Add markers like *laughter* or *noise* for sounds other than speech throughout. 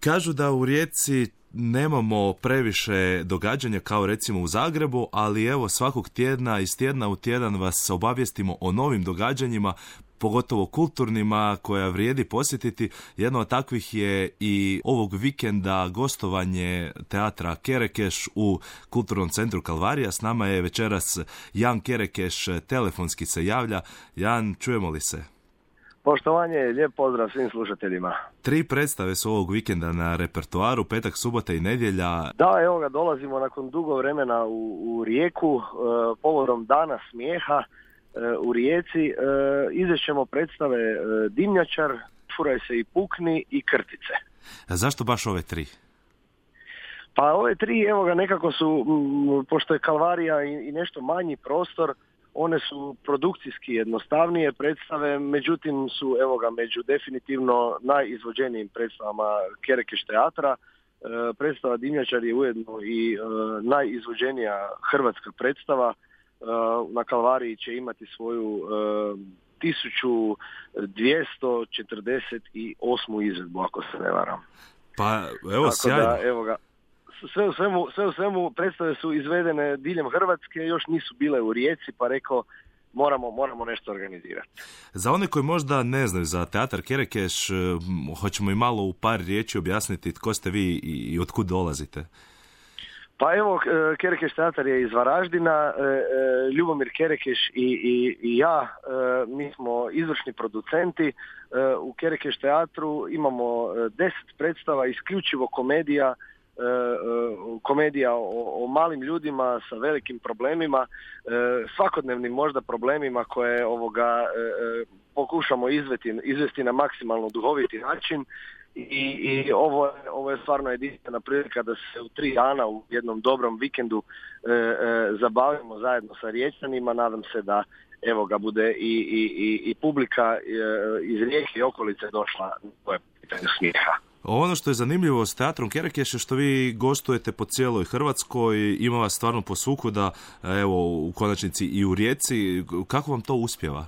Kažu da u Rijeci nemamo previše događanja kao recimo u Zagrebu, ali evo svakog tjedna iz tjedna u tjedan vas obavijestimo o novim događanjima, pogotovo kulturnima koja vrijedi posjetiti. Jedno od takvih je i ovog vikenda gostovanje teatra Kerekeš u Kulturnom centru Kalvarija. S nama je večeras Jan Kerekeš, telefonski se javlja. Jan, čujemo li se? Poštovanje, lijep pozdrav svim slušateljima. Tri predstave su ovog vikenda na repertoaru, petak, subota i nedjelja. Da, evo ga, dolazimo nakon dugo vremena u, u Rijeku, e, povodom Dana smijeha e, u Rijeci. E, izvešćemo predstave e, Dimnjačar, Furaj se i Pukni i Krtice. A zašto baš ove tri? Pa ove tri, evo ga, nekako su, m, pošto je Kalvarija i, i nešto manji prostor, one su produkcijski jednostavnije predstave, međutim su evo ga među definitivno najizvođenijim predstavama Kerekeš teatra. E, predstava Dimnjačar je ujedno i e, najizvođenija hrvatska predstava. E, na Kalvariji će imati svoju e, 1248. izvedbu, ako se ne varam. Pa evo, Tako sjajno. da, evo ga, sve u svemu, sve u svemu predstave su izvedene diljem Hrvatske, još nisu bile u Rijeci, pa rekao moramo, moramo nešto organizirati. Za one koji možda ne znaju za teatar Kerekeš, eh, hoćemo i malo u par riječi objasniti tko ste vi i i otkud dolazite. Pa evo, e, Kerekeš teatar je iz Varaždina, e, e, Ljubomir Kerekeš i, i, i ja, mi smo izvršni producenti. U Kerekeš teatru imamo deset predstava, isključivo komedija, komedija o, o malim ljudima sa velikim problemima, e, svakodnevnim možda problemima koje ovoga e, e, pokušamo izvesti, izvesti na maksimalno duhoviti način i, i ovo, je- ovo je stvarno jedinstvena prilika da se u tri dana u jednom dobrom vikendu e, e, zabavimo zajedno sa riječanima. Nadam se da evo ga bude i, i, i, publika e, iz Rijeke i okolice došla koje pitanje smijeha. Ono što je zanimljivo s teatrom Kerekeš je što vi gostujete po cijeloj Hrvatskoj, ima vas stvarno po da evo u konačnici i u Rijeci. Kako vam to uspjeva?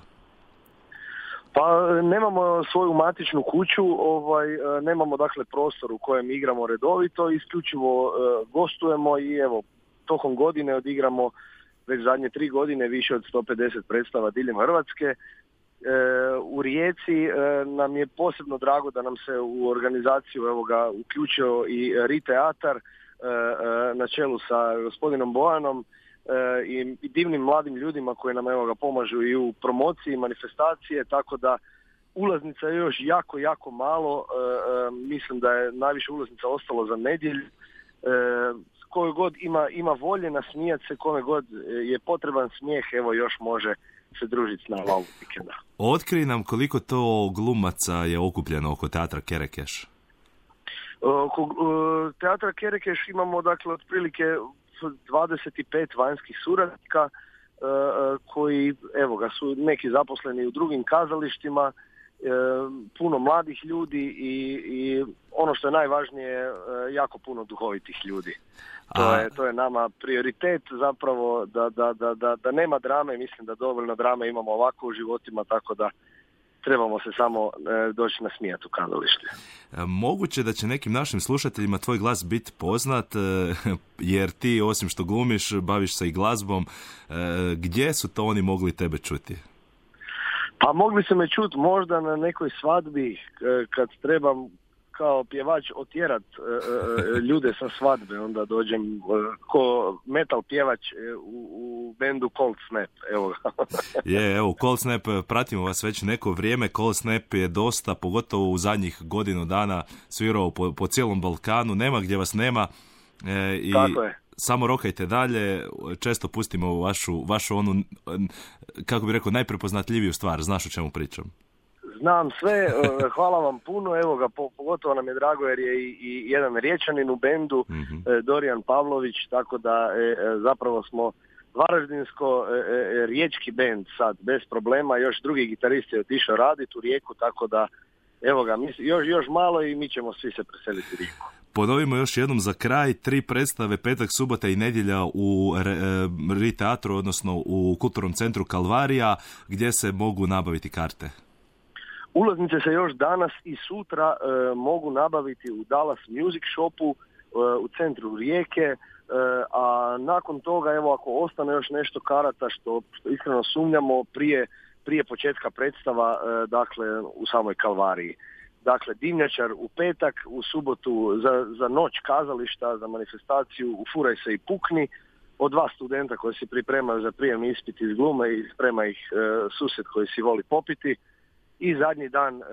Pa nemamo svoju matičnu kuću, ovaj, e, nemamo dakle prostor u kojem igramo redovito, isključivo e, gostujemo i evo tokom godine odigramo već zadnje tri godine više od 150 predstava diljem Hrvatske. E, u Rijeci e, nam je posebno drago da nam se u organizaciju evo ga uključio i Ri teatar e, e, na čelu sa gospodinom Bojanom i, divnim mladim ljudima koji nam evo ga pomažu i u promociji manifestacije tako da ulaznica je još jako jako malo. Mislim da je najviše ulaznica ostalo za nedjelju. Koju god ima, ima volje nasmijat se, kome god je potreban smijeh, evo još može se družiti s nama ovog vikenda. Otkrij nam koliko to glumaca je okupljeno oko teatra Kerekeš. Oko e, teatra Kerekeš imamo dakle otprilike 25 vanjskih suradnika e, e, koji evo ga su neki zaposleni u drugim kazalištima, e, puno mladih ljudi i, i ono što je najvažnije e, jako puno duhovitih ljudi. To A- je, to je nama prioritet zapravo da, da, da, da, da nema drame, mislim da dovoljno drame imamo ovako u životima, tako da trebamo se samo e, doći nasmijati u kazalište. E, Moguće da će nekim našim slušateljima tvoj glas biti poznat, e, *laughs* jer ti osim što glumiš, baviš se i glazbom. E, Gdje su to oni mogli tebe čuti? Pa mogli su me čuti možda na nekoj svadbi e, kad trebam kao pjevač otjerat e, e, ljude sa svadbe, onda dođem ko metal pjevač u, u bendu Cold Snap, evo ga. *laughs* Je, evo, Cold Snap, pratimo vas već neko vrijeme. Cold Snap je dosta, pogotovo u zadnjih godinu dana, svirao po, po cijelom Balkanu. Nema gdje vas nema. E, I Tako je. Samo rokajte dalje. Često pustimo vašu, vašu onu, kako bi rekao, najprepoznatljiviju stvar. Znaš o čemu pričam. Znam sve, *laughs* e, hvala vam puno, evo ga, po- pogotovo nam je drago jer je i, i jedan riječanin u bendu, Mhm. e, Dorijan Pavlović, tako da e, zapravo smo Varaždinsko e, e, riječki bend sad, bez problema, još drugi gitarist je otišao raditi u Rijeku, tako da evo ga, mi, još, još malo i mi ćemo svi se preseliti u Rijeku. Ponovimo još jednom za kraj tri predstave petak, subota i nedjelja u e, Ri teatru, odnosno u kulturnom centru Kalvarija, gdje se mogu nabaviti karte. Ulaznice se još danas i sutra mogu nabaviti u Dallas Music Shopu u centru Rijeke, a nakon toga evo ako ostane još nešto karata što, što iskreno sumnjamo prije, prije početka predstava dakle u samoj Kalvariji. Dakle, dimnjačar u petak, u subotu za, za noć kazališta, za manifestaciju u Furaj se i pukni, od dva studenta koji se pripremaju za prijem ispit iz glume i sprema ih e, susjed koji si voli popiti i zadnji dan e, e,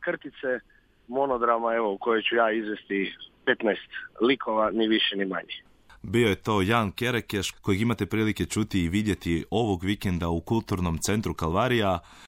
krtice monodrama evo u kojoj ću ja izvesti 15 likova, ni više ni manje. Bio je to Jan Kerekeš kojeg imate prilike čuti i vidjeti ovog vikenda u kulturnom centru Kalvarija.